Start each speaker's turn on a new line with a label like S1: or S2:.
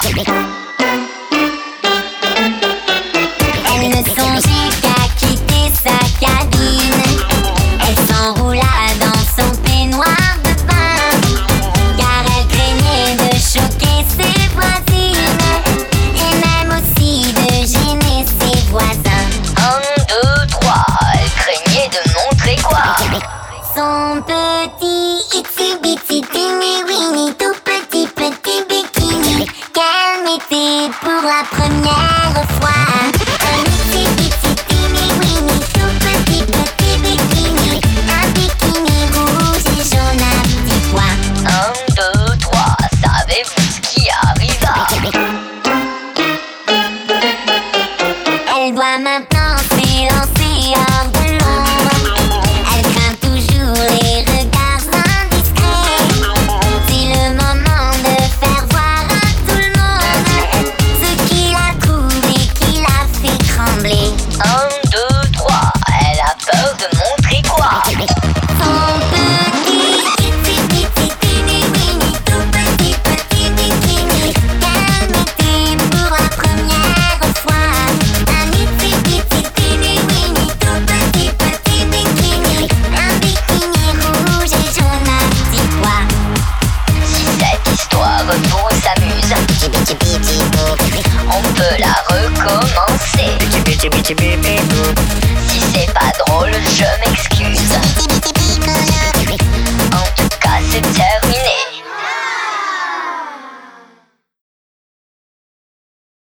S1: Elle
S2: ne songeait qu'à quitter sa cabine. Elle s'enroula dans son peignoir de bain, car elle craignait de choquer ses voisines et même aussi de gêner ses voisins.
S1: Un, deux, trois, elle craignait de montrer quoi?
S2: Son petit itsy la première fois. Un petit, petit, petit, petit bikini. Un bikini rouge jaune à petits pois.
S1: Un, deux, trois, savez-vous ce qui arriva?
S2: Elle doit maintenant.
S1: commencer. Si c'est pas drôle, je